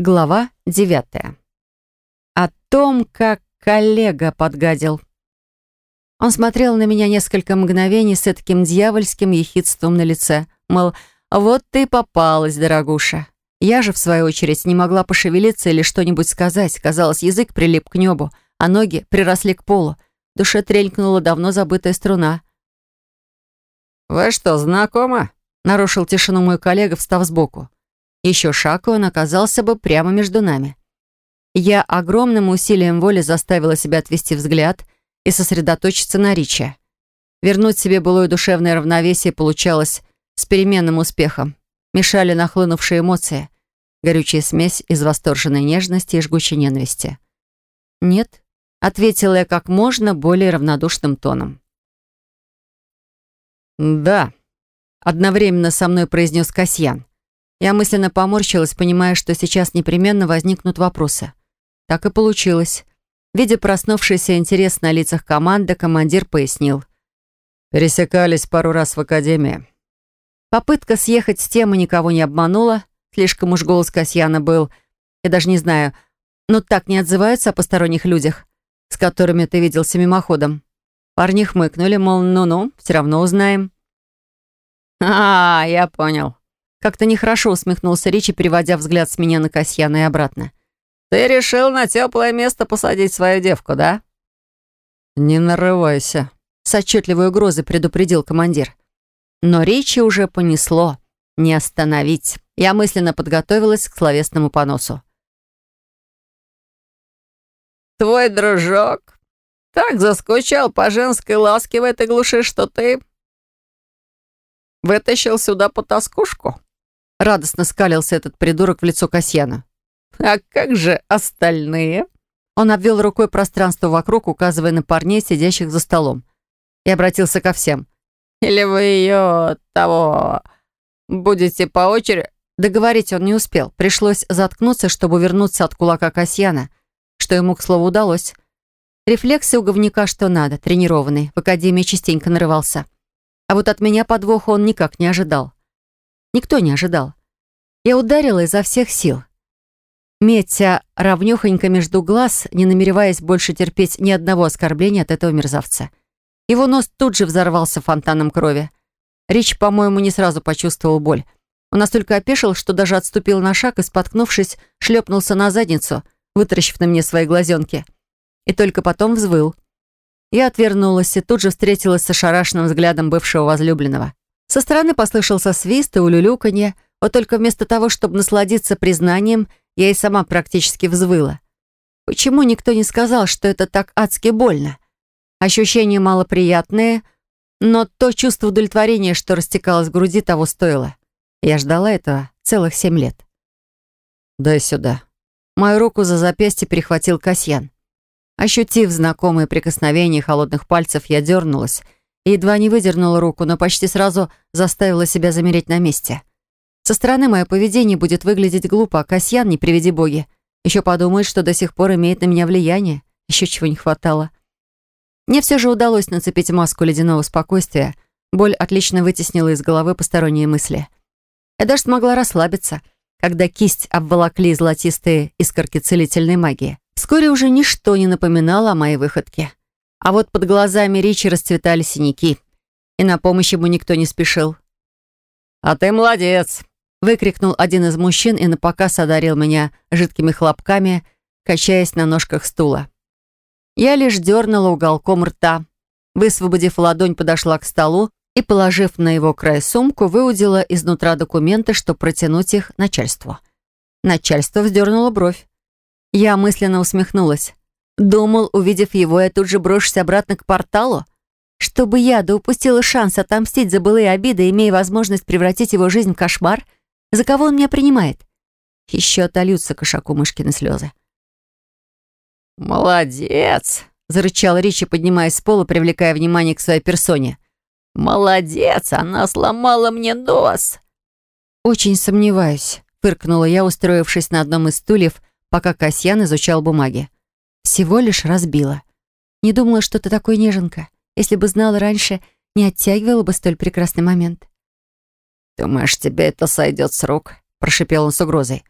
Глава девятая. О том, как коллега подгадил. Он смотрел на меня несколько мгновений с таким дьявольским ехидством на лице. Мол, вот ты попалась, дорогуша. Я же, в свою очередь, не могла пошевелиться или что-нибудь сказать. Казалось, язык прилип к небу, а ноги приросли к полу. В душе тренькнула давно забытая струна. «Вы что, знакомы?» — нарушил тишину мой коллега, встав сбоку. Еще шаг, и он оказался бы прямо между нами. Я огромным усилием воли заставила себя отвести взгляд и сосредоточиться на Риче. Вернуть себе былое душевное равновесие получалось с переменным успехом. Мешали нахлынувшие эмоции, горючая смесь из восторженной нежности и жгучей ненависти. «Нет», — ответила я как можно более равнодушным тоном. «Да», — одновременно со мной произнес Касьян. Я мысленно поморщилась, понимая, что сейчас непременно возникнут вопросы. Так и получилось. Видя проснувшийся интерес на лицах команды, командир пояснил. «Пересекались пару раз в академии». Попытка съехать с темы никого не обманула. Слишком уж голос Касьяна был... Я даже не знаю, но так не отзываются о посторонних людях, с которыми ты виделся мимоходом. Парни хмыкнули, мол, ну-ну, все равно узнаем. «А, я понял», как-то нехорошо усмехнулся Ричи, переводя взгляд с меня на Касьяна и обратно. «Ты решил на теплое место посадить свою девку, да?» «Не нарывайся», — с отчетливой угрозой предупредил командир. Но Ричи уже понесло. Не остановить. Я мысленно подготовилась к словесному поносу. «Твой дружок так заскучал по женской ласке в этой глуши, что ты вытащил сюда потаскушку?» Радостно скалился этот придурок в лицо Касьяна. «А как же остальные?» Он обвел рукой пространство вокруг, указывая на парней, сидящих за столом. И обратился ко всем. «Или вы ее того... будете по очереди...» Договорить он не успел. Пришлось заткнуться, чтобы вернуться от кулака Касьяна, что ему, к слову, удалось. Рефлексы у говнюка что надо, тренированный. В академии частенько нарывался. А вот от меня подвоха он никак не ожидал. Никто не ожидал. Я ударила изо всех сил. Метя равнёхонько между глаз, не намереваясь больше терпеть ни одного оскорбления от этого мерзавца. Его нос тут же взорвался фонтаном крови. Рич, по-моему, не сразу почувствовал боль. Он настолько опешил, что даже отступил на шаг и, споткнувшись, шлепнулся на задницу, вытаращив на мне свои глазенки. И только потом взвыл. Я отвернулась и тут же встретилась с ошарашенным взглядом бывшего возлюбленного. Со стороны послышался свист и улюлюканье, вот только вместо того, чтобы насладиться признанием, я и сама практически взвыла. Почему никто не сказал, что это так адски больно? Ощущения малоприятные, но то чувство удовлетворения, что растекалось в груди, того стоило. Я ждала этого целых семь лет. «Дай сюда». Мою руку за запястье перехватил Касьян. Ощутив знакомые прикосновения холодных пальцев, я дернулась — едва не выдернула руку, но почти сразу заставила себя замереть на месте. Со стороны мое поведение будет выглядеть глупо, а Касьян, не приведи боги, еще подумает, что до сих пор имеет на меня влияние. Еще чего не хватало. Мне все же удалось нацепить маску ледяного спокойствия. Боль отлично вытеснила из головы посторонние мысли. Я даже смогла расслабиться, когда кисть обволокли золотистые искорки целительной магии. Вскоре уже ничто не напоминало о моей выходке. А вот под глазами Ричи расцветали синяки, и на помощь ему никто не спешил. «А ты молодец!» — выкрикнул один из мужчин и напоказ одарил меня жидкими хлопками, качаясь на ножках стула. Я лишь дернула уголком рта. Высвободив ладонь, подошла к столу и, положив на его край сумку, выудила изнутра документы, чтобы протянуть их начальству. Начальство вздернуло бровь. Я мысленно усмехнулась. Думал, увидев его, я тут же брошусь обратно к порталу? Чтобы я да шанс отомстить за былые обиды, имея возможность превратить его жизнь в кошмар? За кого он меня принимает? Еще отольются кошаку мышкины слезы. «Молодец!» — зарычал Ричи, поднимаясь с пола, привлекая внимание к своей персоне. «Молодец! Она сломала мне нос!» «Очень сомневаюсь», — фыркнула я, устроившись на одном из стульев, пока Касьян изучал бумаги. Всего лишь разбила. Не думала, что ты такой неженка. Если бы знала раньше, не оттягивала бы столь прекрасный момент. «Думаешь, тебе это сойдет с рук?» — прошипел он с угрозой.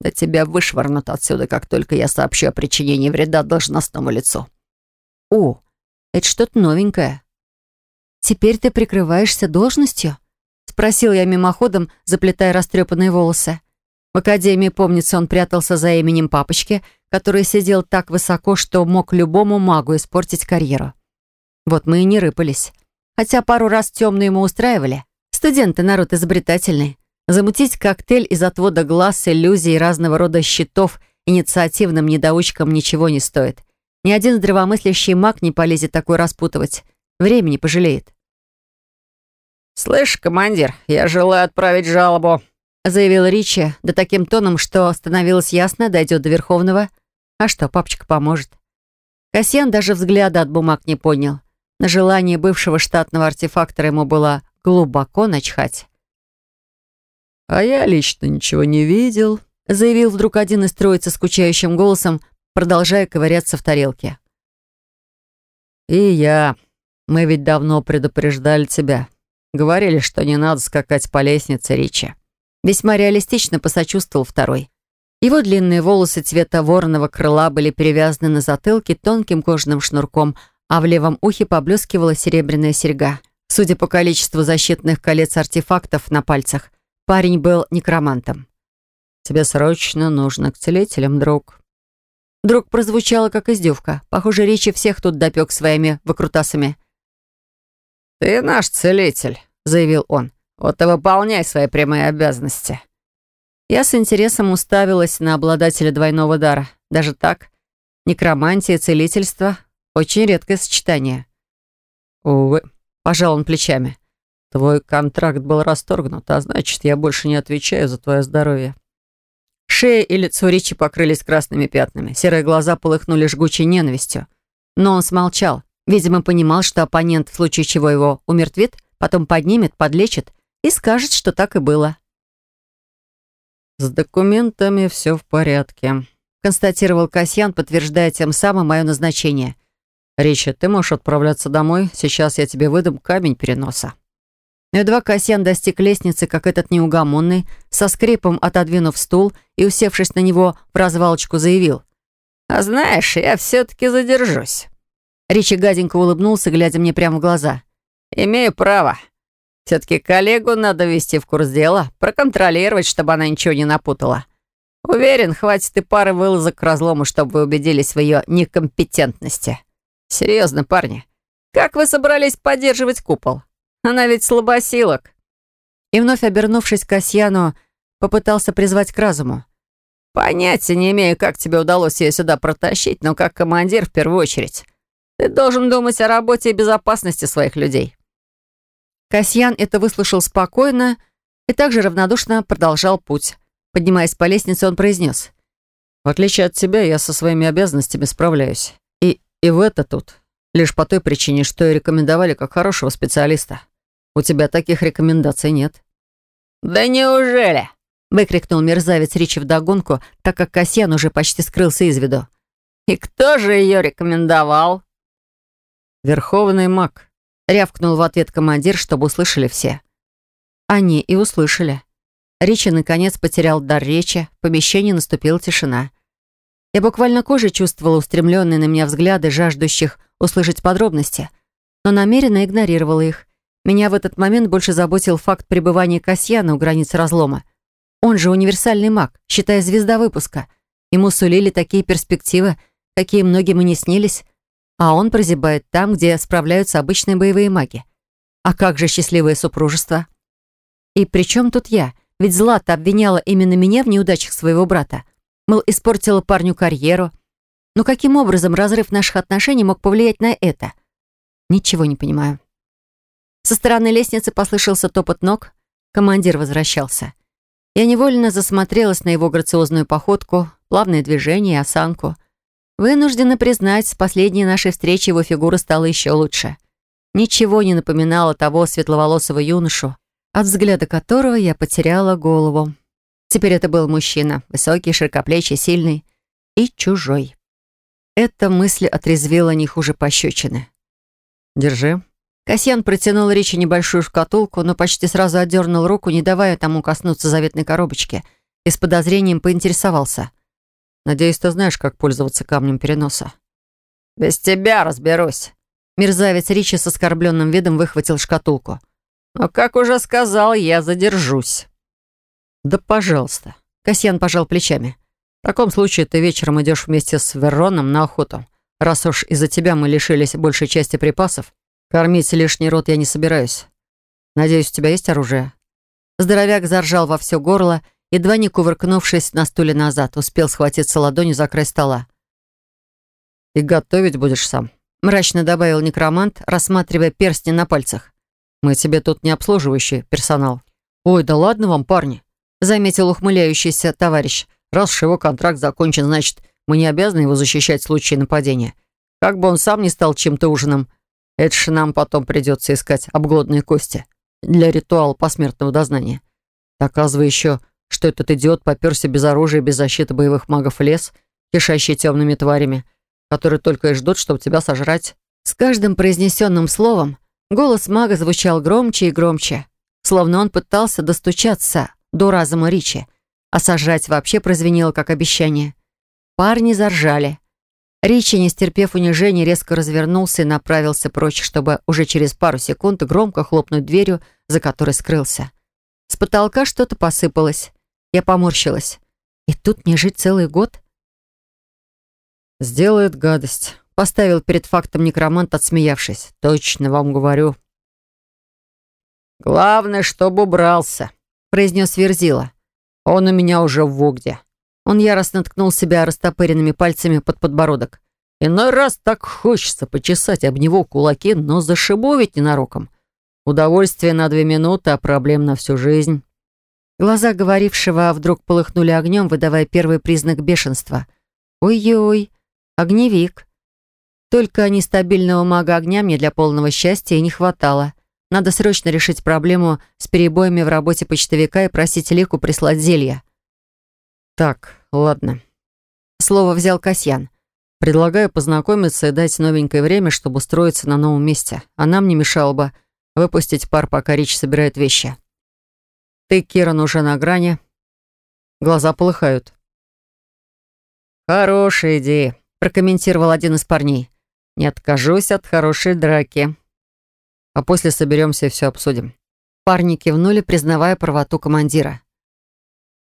Да тебя вышвырнут отсюда, как только я сообщу о причинении вреда должностному лицу». «О, это что-то новенькое». «Теперь ты прикрываешься должностью?» — спросил я мимоходом, заплетая растрепанные волосы. В академии, помнится, он прятался за именем папочки, который сидел так высоко, что мог любому магу испортить карьеру. Вот мы и не рыпались. Хотя пару раз темную ему устраивали. Студенты народ изобретательный. Замутить коктейль из отвода глаз, иллюзий разного рода щитов инициативным недоучкам ничего не стоит. Ни один здравомыслящий маг не полезет такой распутывать. Времени пожалеет. «Слышь, командир, я желаю отправить жалобу», заявил Ричи, да таким тоном, что становилось ясно, дойдет до Верховного. А что, папочка поможет. Касьян даже взгляда от бумаг не понял. На желание бывшего штатного артефактора ему было глубоко начхать. «А я лично ничего не видел», заявил вдруг один из троицы скучающим голосом, продолжая ковыряться в тарелке. «И я. Мы ведь давно предупреждали тебя. Говорили, что не надо скакать по лестнице, Ричи». Весьма реалистично посочувствовал второй. Его длинные волосы цвета вороного крыла были перевязаны на затылке тонким кожаным шнурком, а в левом ухе поблескивала серебряная серьга. Судя по количеству защитных колец-артефактов на пальцах, Парень был некромантом. «Тебе срочно нужно к целителям, друг». Друг прозвучало как издевка. Похоже, речи всех тут допек своими выкрутасами. «Ты наш целитель», — заявил он. «Вот и выполняй свои прямые обязанности». Я с интересом уставилась на обладателя двойного дара. Даже так, некромантия целительство — очень редкое сочетание. «Увы», — пожал он плечами. Твой контракт был расторгнут, а значит, я больше не отвечаю за твое здоровье». Шея и лицо Ричи покрылись красными пятнами. Серые глаза полыхнули жгучей ненавистью. Но он смолчал. Видимо, понимал, что оппонент, в случае чего его умертвит, потом поднимет, подлечит и скажет, что так и было. «С документами все в порядке», — констатировал Касьян, подтверждая тем самым мое назначение. «Ричи, ты можешь отправляться домой. Сейчас я тебе выдам камень переноса». Но едва Касьян достиг лестницы, как этот неугомонный, со скрипом отодвинув стул и, усевшись на него, в развалочку заявил. «А знаешь, я все-таки задержусь». Ричи гаденько улыбнулся, глядя мне прямо в глаза. «Имею право. Все-таки коллегу надо ввести в курс дела, проконтролировать, чтобы она ничего не напутала. Уверен, хватит и пары вылазок к разлому, чтобы вы убедились в ее некомпетентности. Серьезно, парни, как вы собрались поддерживать купол?» Она ведь слабосилок». И вновь обернувшись к Касьяну, попытался призвать к разуму. «Понятия не имею, как тебе удалось ее сюда протащить, но как командир в первую очередь. Ты должен думать о работе и безопасности своих людей». Касьян это выслушал спокойно и также равнодушно продолжал путь. Поднимаясь по лестнице, он произнес. «В отличие от тебя, я со своими обязанностями справляюсь. И, и в это тут. Лишь по той причине, что и рекомендовали как хорошего специалиста. У тебя таких рекомендаций нет». «Да неужели?» — выкрикнул мерзавец Ричи вдогонку, так как Касьян уже почти скрылся из виду. «И кто же ее рекомендовал?» «Верховный маг», — рявкнул в ответ командир, чтобы услышали все. Они и услышали. Ричи наконец потерял дар речи, в помещении наступила тишина. Я буквально кожей чувствовала устремленные на меня взгляды жаждущих услышать подробности, но намеренно игнорировала их. Меня в этот момент больше заботил факт пребывания Касьяна у границ разлома. Он же универсальный маг, считая звезда выпуска. Ему сулили такие перспективы, какие многим и не снились. А он прозябает там, где справляются обычные боевые маги. А как же счастливое супружество? И при чем тут я? Ведь Злата обвиняла именно меня в неудачах своего брата. Мол, испортила парню карьеру. Но каким образом разрыв наших отношений мог повлиять на это? Ничего не понимаю. Со стороны лестницы послышался топот ног. Командир возвращался. Я невольно засмотрелась на его грациозную походку, плавные движения и осанку. Вынуждена признать, с последней нашей встречи его фигура стала еще лучше. Ничего не напоминало того светловолосого юношу, от взгляда которого я потеряла голову. Теперь это был мужчина, высокий, широкоплечий, сильный и чужой. Эта мысль отрезвила не хуже пощечины. «Держи», Касьян протянул Ричи небольшую шкатулку, но почти сразу отдернул руку, не давая тому коснуться заветной коробочки. и с подозрением поинтересовался. «Надеюсь, ты знаешь, как пользоваться камнем переноса». «Без тебя разберусь». Мерзавец Ричи с оскорбленным видом выхватил шкатулку. «Но, как уже сказал, я задержусь». «Да пожалуйста». Касьян пожал плечами. «В таком случае ты вечером идешь вместе с Вероном на охоту. Раз уж из-за тебя мы лишились большей части припасов, кормить лишний рот я не собираюсь. Надеюсь, у тебя есть оружие?» Здоровяк заржал во все горло, едва не кувыркнувшись на стуле назад, успел схватиться ладонью за край стола. «И готовить будешь сам», — мрачно добавил некромант, рассматривая перстни на пальцах. «Мы тебе тут не обслуживающий персонал». «Ой, да ладно вам, парни», — заметил ухмыляющийся товарищ. «Раз уж его контракт закончен, значит, мы не обязаны его защищать в случае нападения. Как бы он сам не стал чем-то ужином, это же нам потом придется искать обглодные кости для ритуала посмертного дознания. Доказывая еще, что этот идиот поперся без оружия и без защиты боевых магов в лес, кишащий темными тварями, которые только и ждут, чтобы тебя сожрать. С каждым произнесенным словом голос мага звучал громче и громче, словно он пытался достучаться до разума Ричи, а сожрать вообще прозвенело как обещание. Парни заржали. Ричи, не стерпев унижения, резко развернулся и направился прочь, чтобы уже через пару секунд громко хлопнуть дверью, за которой скрылся. С потолка что-то посыпалось. Я поморщилась. И тут мне жить целый год? «Сделает гадость», — поставил перед фактом некромант, отсмеявшись. «Точно вам говорю». «Главное, чтобы убрался», — произнес Верзила. «Он у меня уже в Вогде». Он яростно ткнул себя растопыренными пальцами под подбородок. «Иной раз так хочется почесать об него кулаки, но зашибу ведь ненароком. Удовольствие на две минуты, а проблем на всю жизнь». Глаза говорившего вдруг полыхнули огнем, выдавая первый признак бешенства. «Ой-ой, огневик». Только нестабильного мага огня мне для полного счастья и не хватало. Надо срочно решить проблему с перебоями в работе почтовика и просить Лику прислать зелья. «Так, ладно». Слово взял Касьян. «Предлагаю познакомиться и дать новенькое время, чтобы устроиться на новом месте. А нам не мешало бы выпустить пар, пока Рич собирает вещи. Ты, Киран, уже на грани. Глаза полыхают». «Хорошая идея», — прокомментировал один из парней. «Не откажусь от хорошей драки». «А после соберемся и все обсудим». Парни кивнули, признавая правоту командира.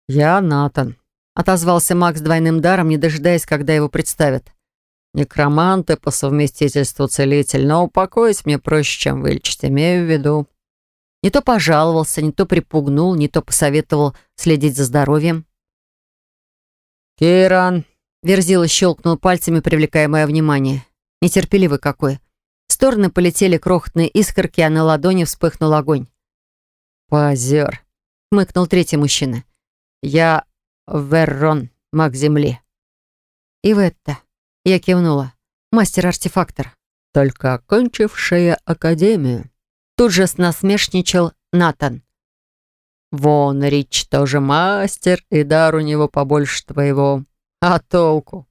«Я Натан», отозвался Макс двойным даром, не дожидаясь, когда его представят. «Некромант и по совместительству целитель, но упокоить мне проще, чем вылечить, имею в виду». Не то пожаловался, не то припугнул, не то посоветовал следить за здоровьем. «Киран!» Верзила щелкнул пальцами, привлекая мое внимание. Нетерпеливый какой. В стороны полетели крохотные искорки, а на ладони вспыхнул огонь. «Позер!» — хмыкнул третий мужчина. «Я Веррон, маг земли». «И в это...» — я кивнула. «Мастер-артефактор». «Только окончившая академию». Тут же снасмешничал Натан. «Вон, Рич тоже мастер, и дар у него побольше твоего. А толку?»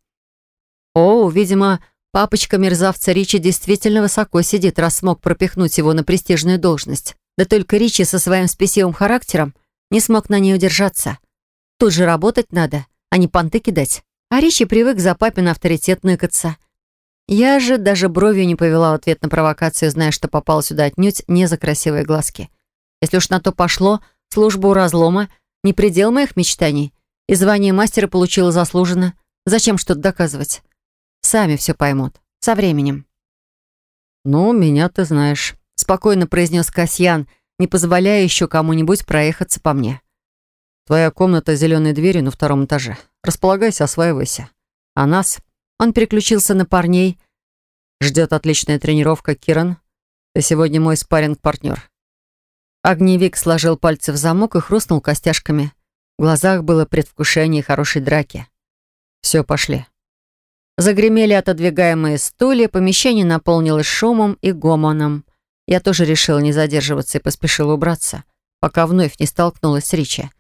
«О, видимо, папочка мерзавца Ричи действительно высоко сидит, раз смог пропихнуть его на престижную должность. Да только Ричи со своим спесивым характером не смог на ней удержаться. Тут же работать надо, а не понты кидать. А Ричи привык за папин авторитет ныкаться. Я же даже бровью не повела в ответ на провокацию, зная, что попал сюда отнюдь не за красивые глазки. Если уж на то пошло, служба у разлома — не предел моих мечтаний. И звание мастера получила заслуженно. Зачем что-то доказывать? Сами все поймут. Со временем. «Ну, меня ты знаешь», — спокойно произнес Касьян, не позволяя еще кому-нибудь проехаться по мне. Твоя комната с зеленой дверью на втором этаже. Располагайся, осваивайся. А нас...» Он переключился на парней. «Ждет отличная тренировка, Киран. Ты сегодня мой спарринг-партнер». Огневик сложил пальцы в замок и хрустнул костяшками. В глазах было предвкушение хорошей драки. «Все, пошли». Загремели отодвигаемые стулья, помещение наполнилось шумом и гомоном. Я тоже решила не задерживаться и поспешила убраться, пока вновь не столкнулась с Ричи.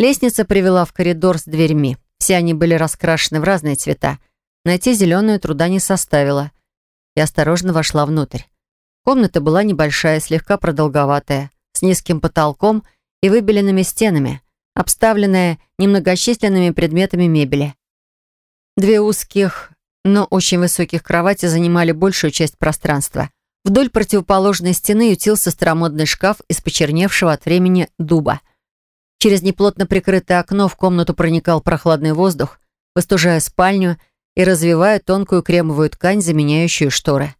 Лестница привела в коридор с дверьми. Все они были раскрашены в разные цвета. Найти зеленую труда не составило. Я осторожно вошла внутрь. Комната была небольшая, слегка продолговатая, с низким потолком и выбеленными стенами, обставленная немногочисленными предметами мебели. Две узких, но очень высоких кровати занимали большую часть пространства. Вдоль противоположной стены ютился старомодный шкаф из почерневшего от времени дуба. Через неплотно прикрытое окно в комнату проникал прохладный воздух, выстужая спальню и развивая тонкую кремовую ткань, заменяющую шторы.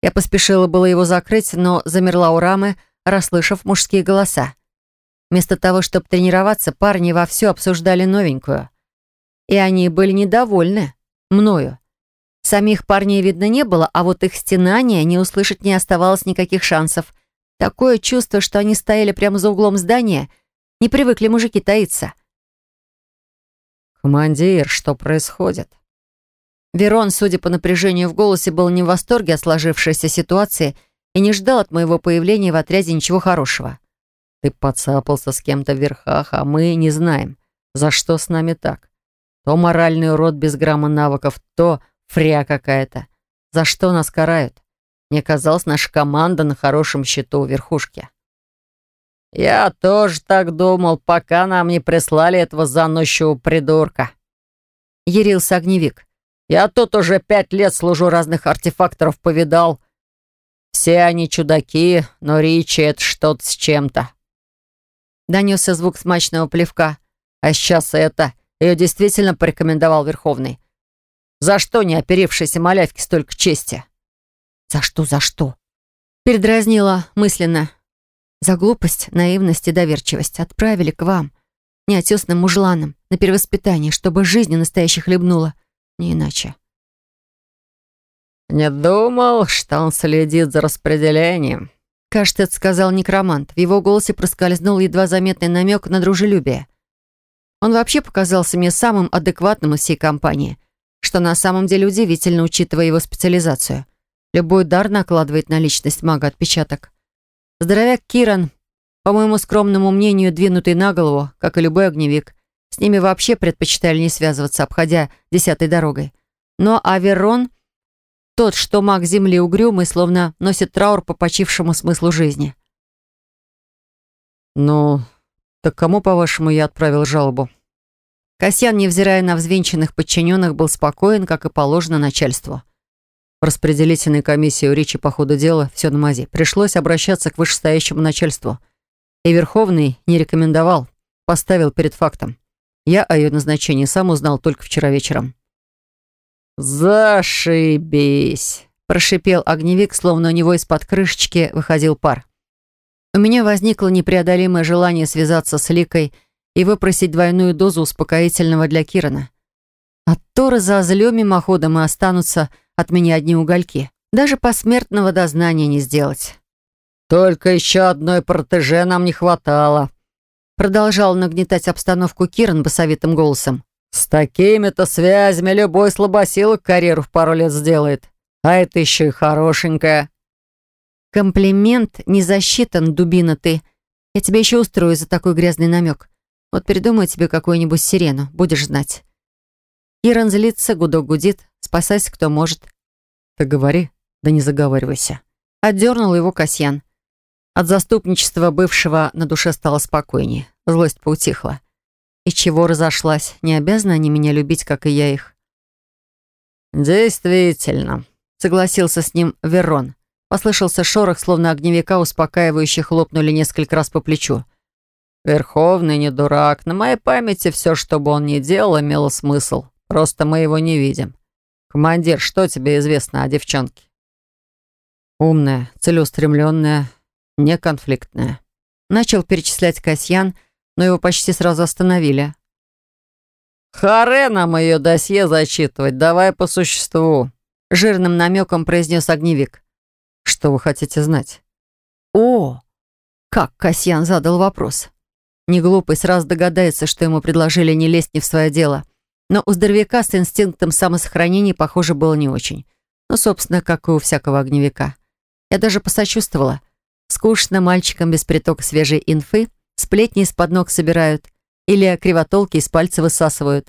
Я поспешила было его закрыть, но замерла у рамы, расслышав мужские голоса. Вместо того, чтобы тренироваться, парни вовсю обсуждали новенькую. И они были недовольны мною. Самих парней видно не было, а вот их стенания не услышать не оставалось никаких шансов. Такое чувство, что они стояли прямо за углом здания. Не привыкли мужики таиться. «Командир, что происходит?» Верон, судя по напряжению в голосе, был не в восторге от сложившейся ситуации и не ждал от моего появления в отряде ничего хорошего. «Ты подцапался с кем-то в верхах, а мы не знаем, за что с нами так. То моральный урод без грамма навыков, то Фря какая-то. За что нас карают? Мне казалось, наша команда на хорошем счету у верхушки. Я тоже так думал, пока нам не прислали этого заносчивого придурка. Ярился огневик. Я тут уже пять лет служу разных артефакторов повидал. Все они чудаки, но Ричи — это что-то с чем-то. Донесся звук смачного плевка. А сейчас это. Ее действительно порекомендовал Верховный. За что не оперившейся малявке столько чести? За что, за что? Передразнила мысленно. За глупость, наивность и доверчивость отправили к вам, неотесным мужланам, на перевоспитание, чтобы жизнь настоящей хлебнула. Не иначе. «Не думал, что он следит за распределением», это сказал некромант. В его голосе проскользнул едва заметный намек на дружелюбие. Он вообще показался мне самым адекватным из всей компании что на самом деле удивительно, учитывая его специализацию. Любой дар накладывает на личность мага отпечаток. Здоровяк Киран, по моему скромному мнению, двинутый на голову, как и любой огневик. С ними вообще предпочитали не связываться, обходя десятой дорогой. Но Аверон, тот, что маг земли угрюмый, словно носит траур по почившему смыслу жизни. «Ну, так кому, по-вашему, я отправил жалобу?» Касьян, невзирая на взвинченных подчиненных, был спокоен, как и положено начальству. Распределительной комиссии у Ричи по ходу дела все на мази. Пришлось обращаться к вышестоящему начальству. И Верховный не рекомендовал, поставил перед фактом. Я о ее назначении сам узнал только вчера вечером. «Зашибись!» – прошипел огневик, словно у него из-под крышечки выходил пар. У меня возникло непреодолимое желание связаться с Ликой и выпросить двойную дозу успокоительного для Кирана. А то разозлем мимоходом и останутся от меня одни угольки. Даже посмертного дознания не сделать. «Только еще одной протеже нам не хватало», продолжал нагнетать обстановку Киран басовитым голосом. «С такими-то связями любой слабосилок карьеру в пару лет сделает. А это еще и хорошенькая». «Комплимент не засчитан, дубина ты. Я тебе еще устрою за такой грязный намек. Вот придумай тебе какую-нибудь сирену, будешь знать. Иран злится, гудок гудит. Спасайся, кто может. Ты говори, да не заговаривайся. Отдернул его Касьян. От заступничества бывшего на душе стало спокойнее. Злость поутихла. И чего разошлась? Не обязаны они меня любить, как и я их. «Действительно», — согласился с ним Верон. Послышался шорох, словно огневика, успокаивающе хлопнули несколько раз по плечу. Верховный не дурак. На моей памяти все, что бы он ни делал, имело смысл. Просто мы его не видим. Командир, что тебе известно о девчонке? Умная, целеустремленная, неконфликтная. Начал перечислять Касьян, но его почти сразу остановили. «Харе нам ее досье зачитывать, давай по существу», жирным намеком произнес огневик. «Что вы хотите знать?» «О!» Как Касьян задал вопрос. Неглупый сразу догадается, что ему предложили не лезть не в свое дело. Но у здоровяка с инстинктом самосохранения, похоже, было не очень. Ну, собственно, как и у всякого огневика. Я даже посочувствовала. Скучно мальчикам без притока свежей инфы, сплетни из-под ног собирают или кривотолки из пальца высасывают.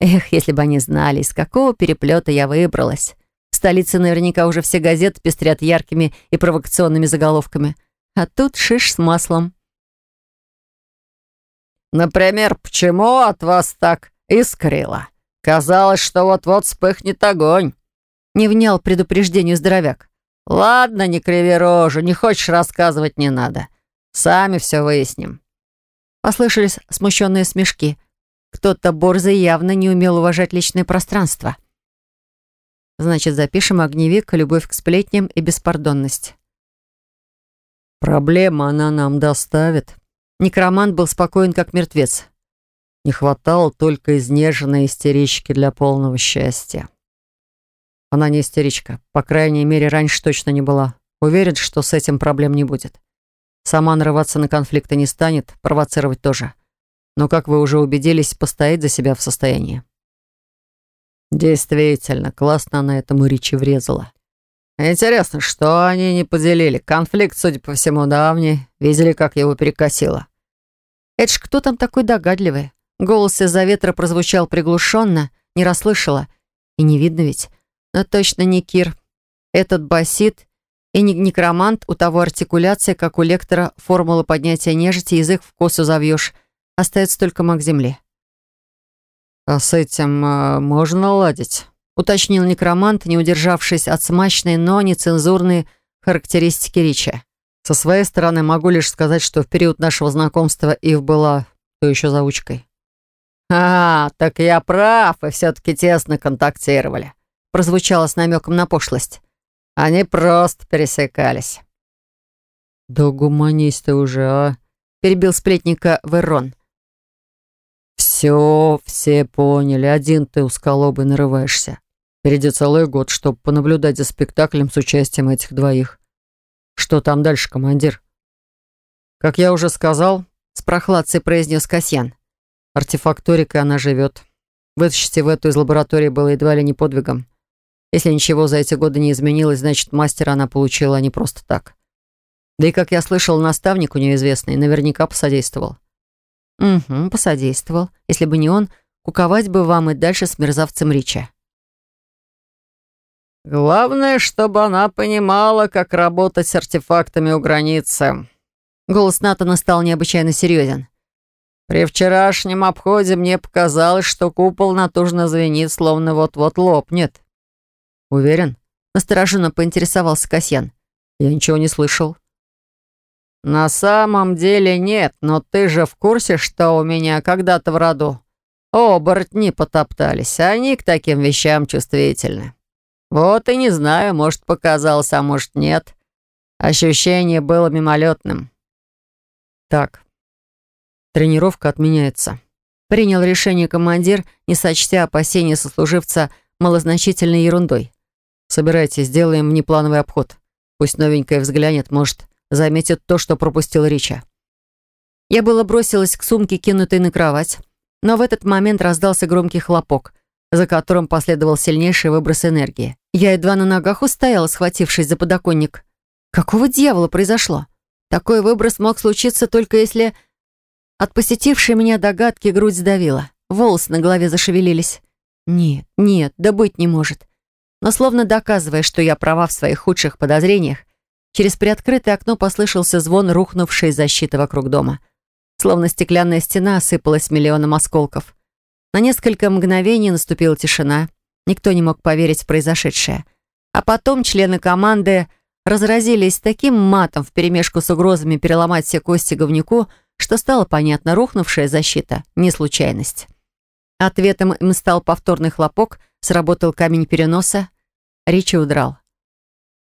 Эх, если бы они знали, из какого переплета я выбралась. В столице наверняка уже все газеты пестрят яркими и провокационными заголовками. А тут шиш с маслом. Например, почему от вас так искрило? Казалось, что вот-вот вспыхнет огонь». Не внял предупреждению здоровяк. «Ладно, не криви рожу, не хочешь рассказывать, не надо. Сами все выясним». Послышались смущенные смешки. Кто-то борзый явно не умел уважать личное пространство. Значит, запишем огневик, любовь к сплетням и беспардонность. Проблема она нам доставит. Некромант был спокоен, как мертвец. Не хватало только изнеженной истерички для полного счастья. Она не истеричка. По крайней мере, раньше точно не была. Уверен, что с этим проблем не будет. Сама нарываться на конфликты не станет, провоцировать тоже. Но, как вы уже убедились, постоять за себя в состоянии. Действительно, классно она этому Ричи врезала. Интересно, что они не поделили? Конфликт, судя по всему, давний. Видели, как его перекосило? Это ж кто там такой догадливый? Голос из-за ветра прозвучал приглушенно, не расслышала. И не видно ведь. Но точно не Кир. Этот басит и не некромант, у того артикуляция, как у лектора, формула поднятия нежити, язык в косу завьешь. Остается только маг земли. «А с этим э, можно ладить?» уточнил некромант, не удержавшись от смачной, но нецензурной характеристики Рича. «Со своей стороны могу лишь сказать, что в период нашего знакомства Ив была то еще заучкой». «А, так я прав, и все-таки тесно контактировали», прозвучало с намеком на пошлость. «Они просто пересекались». «Да гуманист ты уже, а?» перебил сплетника Верон. «Все, все поняли. Один ты усколобый нарываешься. Впереди целый год, чтобы понаблюдать за спектаклем с участием этих двоих. Что там дальше, командир?» «Как я уже сказал», — с прохладцей произнес Касьян. «Артефакторикой она живет. Вытащить в эту из лаборатории было едва ли не подвигом. Если ничего за эти годы не изменилось, значит, мастера она получила не просто так. Да и, как я слышал, наставник у нее известный наверняка посодействовал. «Угу, посодействовал. Если бы не он, куковать бы вам и дальше с мерзавцем Рича». «Главное, чтобы она понимала, как работать с артефактами у границы». Голос Натана стал необычайно серьезен. «При вчерашнем обходе мне показалось, что купол натужно звенит, словно вот-вот лопнет». «Уверен?» Настороженно поинтересовался Касьян. «Я ничего не слышал». «На самом деле нет, но ты же в курсе, что у меня когда-то в роду оборотни потоптались, они к таким вещам чувствительны. Вот и не знаю, может, показалось, а может, нет. Ощущение было мимолетным». «Так, тренировка отменяется», — принял решение командир, не сочтя опасения сослуживца малозначительной ерундой. «Собирайтесь, сделаем внеплановый обход. Пусть новенькая взглянет, может, заметит то, что пропустил Рича. Я было бросилась к сумке, кинутой на кровать, но в этот момент раздался громкий хлопок, за которым последовал сильнейший выброс энергии. Я едва на ногах устояла, схватившись за подоконник. Какого дьявола произошло? Такой выброс мог случиться только если... От посетившей меня догадки грудь сдавила. Волосы на голове зашевелились. Нет, нет, да быть не может. Но словно доказывая, что я права в своих худших подозрениях, Через приоткрытое окно послышался звон рухнувшей защиты вокруг дома. Словно стеклянная стена осыпалась миллионом осколков. На несколько мгновений наступила тишина. Никто не мог поверить в произошедшее. А потом члены команды разразились таким матом вперемешку с угрозами переломать все кости говнюку, что стало понятно, рухнувшая защита — не случайность. Ответом им стал повторный хлопок, сработал камень переноса. Ричи удрал.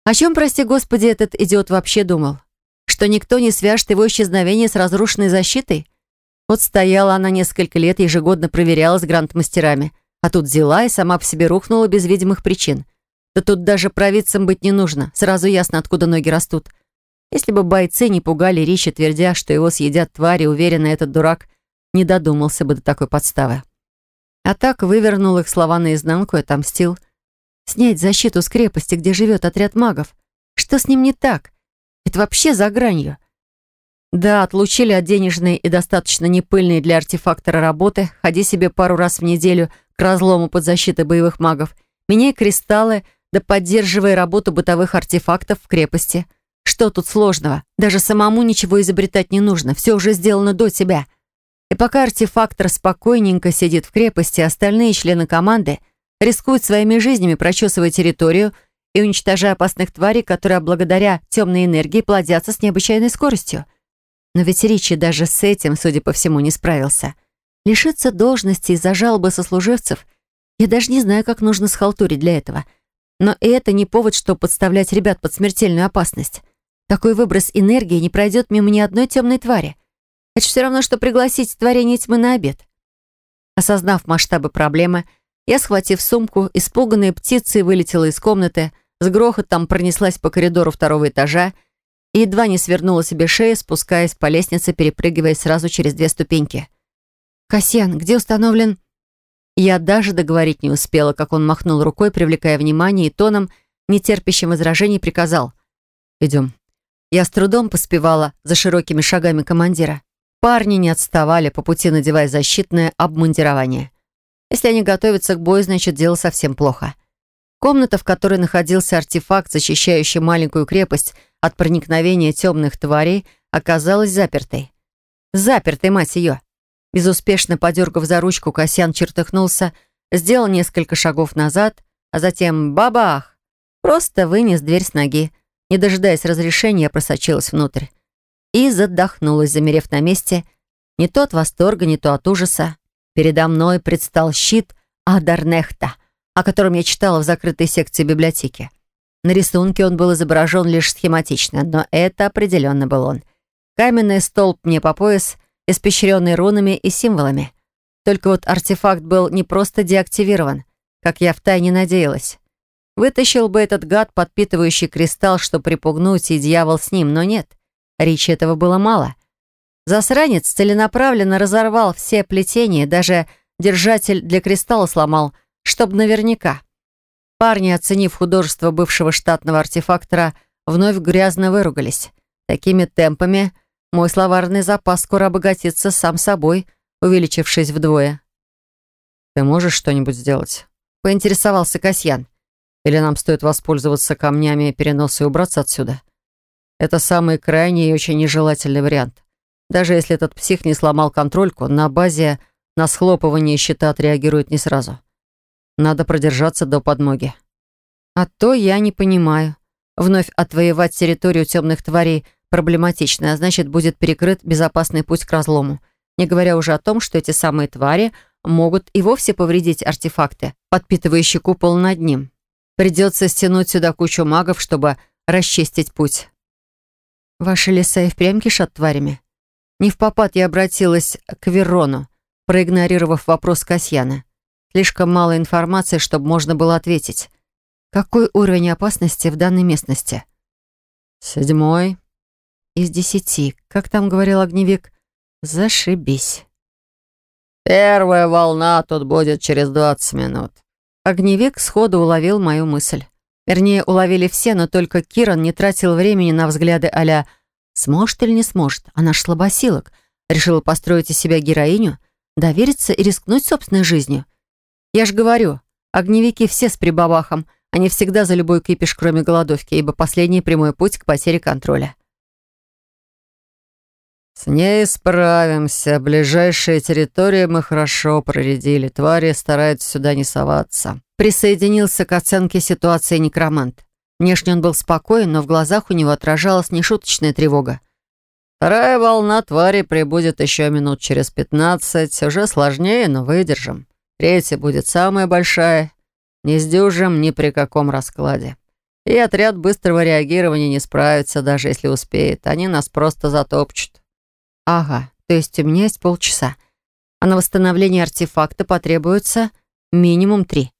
О чем, прости господи, этот идиот вообще думал? Что никто не свяжет его исчезновение с разрушенной защитой? Вот стояла она несколько лет, ежегодно проверяла с гранд-мастерами, а тут взяла и сама по себе рухнула без видимых причин. Да тут даже провидцам быть не нужно, сразу ясно, откуда ноги растут. Если бы бойцы не пугали Ричи, твердя, что его съедят твари, уверенно этот дурак не додумался бы до такой подставы. А так вывернул их слова наизнанку и отомстил – Снять защиту с крепости, где живет отряд магов. Что с ним не так? Это вообще за гранью. Да, отлучили от денежной и достаточно непыльной для артефактора работы. Ходи себе пару раз в неделю к разлому под защитой боевых магов. Меняй кристаллы, да поддерживай работу бытовых артефактов в крепости. Что тут сложного? Даже самому ничего изобретать не нужно. Все уже сделано до тебя. И пока артефактор спокойненько сидит в крепости, остальные члены команды рискуют своими жизнями, прочесывая территорию и уничтожая опасных тварей, которые благодаря темной энергии плодятся с необычайной скоростью. Но ведь Ричи даже с этим, судя по всему, не справился. Лишиться должности из-за жалобы сослуживцев я даже не знаю, как нужно схалтурить для этого. Но и это не повод, чтобы подставлять ребят под смертельную опасность. Такой выброс энергии не пройдет мимо ни одной темной твари. Это все равно, что пригласить творение тьмы на обед. Осознав масштабы проблемы, я, схватив сумку, испуганная птицей вылетела из комнаты, с грохотом пронеслась по коридору второго этажа и едва не свернула себе шею, спускаясь по лестнице, перепрыгивая сразу через две ступеньки. «Касьян, где установлен...» Я даже договорить не успела, как он махнул рукой, привлекая внимание, и тоном, нетерпящим возражений, приказал. «Идем». Я с трудом поспевала за широкими шагами командира. Парни не отставали, по пути надевая защитное обмундирование. Если они готовятся к бою, значит, дело совсем плохо. Комната, в которой находился артефакт, защищающий маленькую крепость от проникновения темных тварей, оказалась запертой. Запертой, мать ее. Безуспешно подергав за ручку, Касьян чертыхнулся, сделал несколько шагов назад, а затем бабах! Просто вынес дверь с ноги. Не дожидаясь разрешения, просочилась внутрь и задохнулась, замерев на месте, не то от восторга, не то от ужаса. Передо мной предстал щит Адарнехта, о котором я читала в закрытой секции библиотеки. На рисунке он был изображен лишь схематично, но это определенно был он. Каменный столб мне по пояс, испещренный рунами и символами. Только вот артефакт был не просто деактивирован, как я втайне надеялась. Вытащил бы этот гад, подпитывающий кристалл, что припугнуть, и дьявол с ним, но нет — Ричи этого было мало. Засранец целенаправленно разорвал все плетения, даже держатель для кристалла сломал, чтобы наверняка. Парни, оценив художество бывшего штатного артефактора, вновь грязно выругались. Такими темпами мой словарный запас скоро обогатится сам собой, увеличившись вдвое. «Ты можешь что-нибудь сделать?» — поинтересовался Касьян. «Или нам стоит воспользоваться камнями переноса и убраться отсюда?» Это самый крайний и очень нежелательный вариант. Даже если этот псих не сломал контрольку, на базе на схлопывание щита отреагирует не сразу. Надо продержаться до подмоги. А то я не понимаю. Вновь отвоевать территорию темных тварей проблематично, а значит, будет перекрыт безопасный путь к разлому. Не говоря уже о том, что эти самые твари могут и вовсе повредить артефакты, подпитывающие купол над ним. Придется стянуть сюда кучу магов, чтобы расчистить путь. Ваши леса и впрямь кишат тварями. Не в попад я обратилась к Верону, проигнорировав вопрос Касьяна. Слишком мало информации, чтобы можно было ответить. Какой уровень опасности в данной местности? Седьмой. Из десяти. Как там говорил огневик? Зашибись. Первая волна тут будет через двадцать минут. Огневик сходу уловил мою мысль. Вернее, уловили все, но только Киран не тратил времени на взгляды а «сможет или не сможет, она ж слабосилок». Решила построить из себя героиню, довериться и рискнуть собственной жизнью. Я ж говорю, огневики все с прибабахом, они всегда за любой кипиш, кроме голодовки, ибо последний прямой путь к потере контроля. «С ней справимся. Ближайшие территории мы хорошо проредили. Твари стараются сюда не соваться присоединился к оценке ситуации некромант. Внешне он был спокоен, но в глазах у него отражалась нешуточная тревога. «Вторая волна твари прибудет еще минут через пятнадцать. Уже сложнее, но выдержим. Третья будет самая большая. Не сдюжим ни при каком раскладе. И отряд быстрого реагирования не справится, даже если успеет. Они нас просто затопчут». «Ага, то есть у меня есть полчаса. А на восстановление артефакта потребуется минимум три».